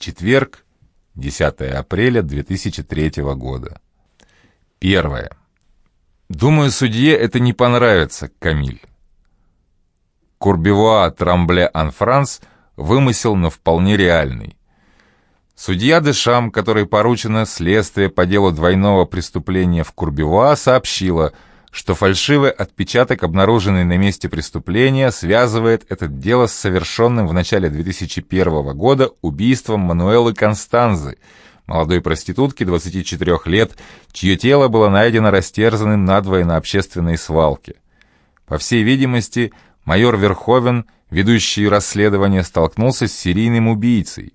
Четверг, 10 апреля 2003 года. Первое. Думаю, судье это не понравится, Камиль. Курбевуа Трамбле Анфранс вымысел, но вполне реальный. Судья Дешам, которой поручено следствие по делу двойного преступления в Курбевуа, сообщила, что фальшивый отпечаток, обнаруженный на месте преступления, связывает это дело с совершенным в начале 2001 года убийством Мануэлы Констанзы, молодой проститутки 24 лет, чье тело было найдено растерзанным надвое на общественной свалке. По всей видимости, майор Верховен, ведущий расследование, столкнулся с серийным убийцей.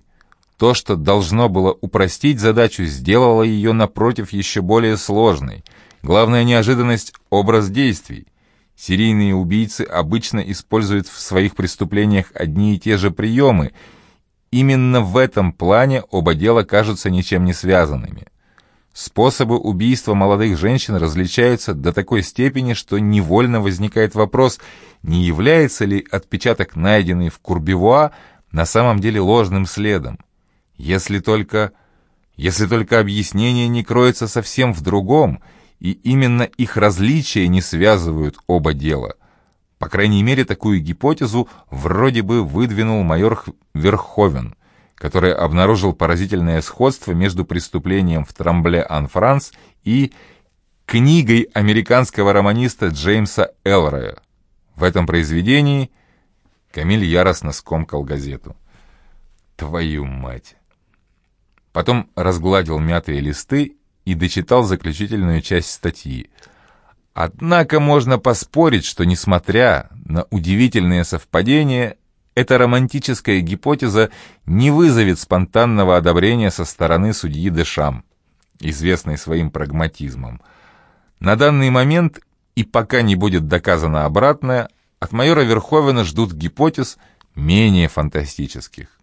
То, что должно было упростить задачу, сделало ее, напротив, еще более сложной. Главная неожиданность — образ действий. Серийные убийцы обычно используют в своих преступлениях одни и те же приемы. Именно в этом плане оба дела кажутся ничем не связанными. Способы убийства молодых женщин различаются до такой степени, что невольно возникает вопрос, не является ли отпечаток, найденный в Курбевуа, на самом деле ложным следом. Если только... Если только объяснение не кроется совсем в другом, и именно их различия не связывают оба дела. По крайней мере, такую гипотезу вроде бы выдвинул майор Верховен, который обнаружил поразительное сходство между преступлением в Трамбле-Ан-Франс и книгой американского романиста Джеймса Элроя. В этом произведении Камиль яростно скомкал газету. «Твою мать!» Потом разгладил мятые листы и дочитал заключительную часть статьи. Однако можно поспорить, что, несмотря на удивительные совпадения, эта романтическая гипотеза не вызовет спонтанного одобрения со стороны судьи Дешам, известной своим прагматизмом. На данный момент, и пока не будет доказано обратное, от майора Верховена ждут гипотез менее фантастических.